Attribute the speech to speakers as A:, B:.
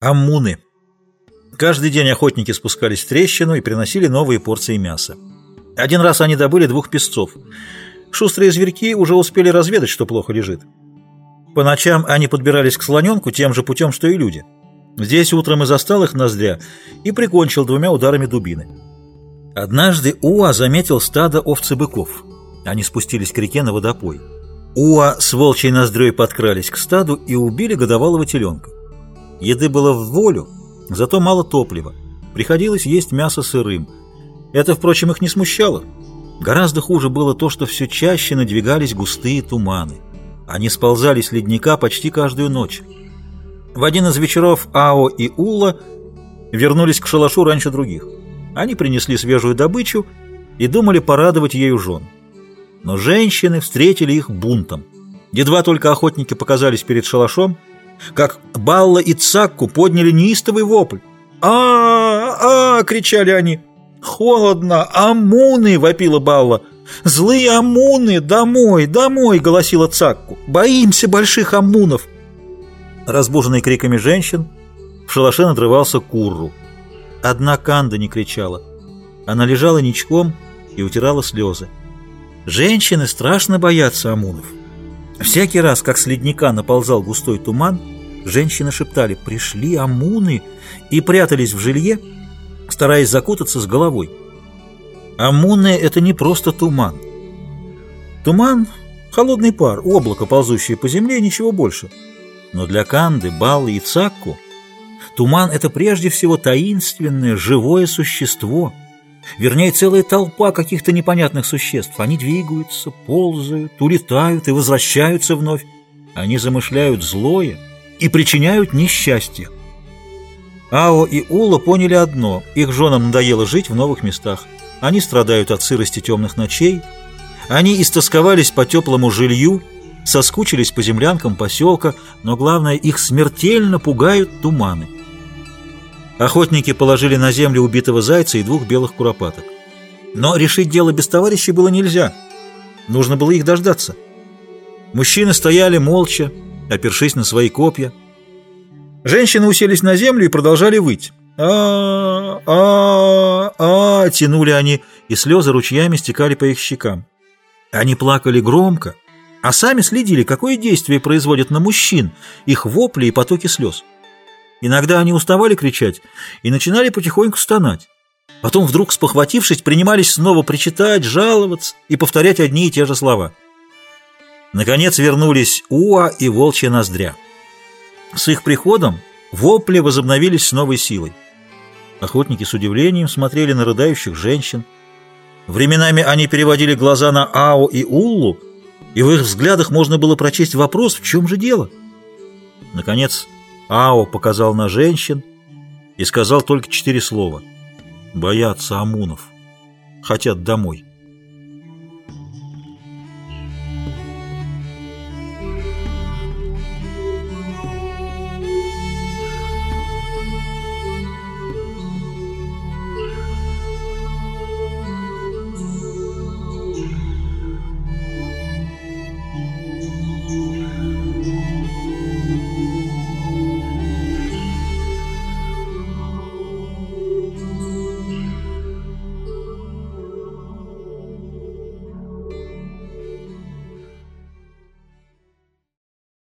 A: Аммуны. Каждый день охотники спускались в трещину и приносили новые порции мяса. Один раз они добыли двух песцов. Шустрые зверьки уже успели разведать, что плохо лежит. По ночам они подбирались к слоненку тем же путем, что и люди. Здесь утром и застал их ноздря и прикончил двумя ударами дубины. Однажды Уа заметил стадо овцы-быков. Они спустились к реке на водопой. Уа с волчьей ноздрёй подкрались к стаду и убили годовалого теленка. Еды было в волю, зато мало топлива. Приходилось есть мясо сырым. Это, впрочем, их не смущало. Гораздо хуже было то, что все чаще надвигались густые туманы. Они сползали с ледника почти каждую ночь. В один из вечеров Ао и Ула вернулись к шалашу раньше других. Они принесли свежую добычу и думали порадовать ею жен. Но женщины встретили их бунтом. Едва только охотники показались перед шалашом, как Балла и Цакку подняли неистовый вопль. а а, -а кричали они. «Холодно! Амуны!» — вопила Балла. «Злые амуны! Домой! Домой!» — голосила Цакку. «Боимся больших амунов!» Разбуженный криками женщин, в шалаше надрывался Курру. Одна Канда не кричала. Она лежала ничком и утирала слезы. Женщины страшно боятся амунов. Всякий раз, как с ледника наползал густой туман, женщины шептали «пришли амуны» и прятались в жилье, стараясь закутаться с головой. Амуны — это не просто туман. Туман — холодный пар, облако, ползущее по земле, ничего больше. Но для Канды, Баллы и Цакку туман — это прежде всего таинственное, живое существо — вернее, целая толпа каких-то непонятных существ. Они двигаются, ползают, улетают и возвращаются вновь. Они замышляют злое и причиняют несчастье. Ао и Ула поняли одно – их женам надоело жить в новых местах. Они страдают от сырости темных ночей, они истосковались по теплому жилью, соскучились по землянкам поселка, но главное, их смертельно пугают туманы. Охотники положили на землю убитого зайца и двух белых куропаток. Но решить дело без товарищей было нельзя. Нужно было их дождаться. Мужчины стояли молча, опершись на свои копья. Женщины уселись на землю и продолжали выть. а а а, -а тянули они, и слезы ручьями стекали по их щекам. Они плакали громко, а сами следили, какое действие производят на мужчин их вопли и потоки слез. Иногда они уставали кричать и начинали потихоньку стонать. Потом вдруг, спохватившись, принимались снова причитать, жаловаться и повторять одни и те же слова. Наконец вернулись Уа и Волчья Ноздря. С их приходом вопли возобновились с новой силой. Охотники с удивлением смотрели на рыдающих женщин. Временами они переводили глаза на Ао и Уллу, и в их взглядах можно было прочесть вопрос, в чем же дело. Наконец, Ао показал на женщин и сказал только четыре слова. «Боятся Амунов. Хотят домой».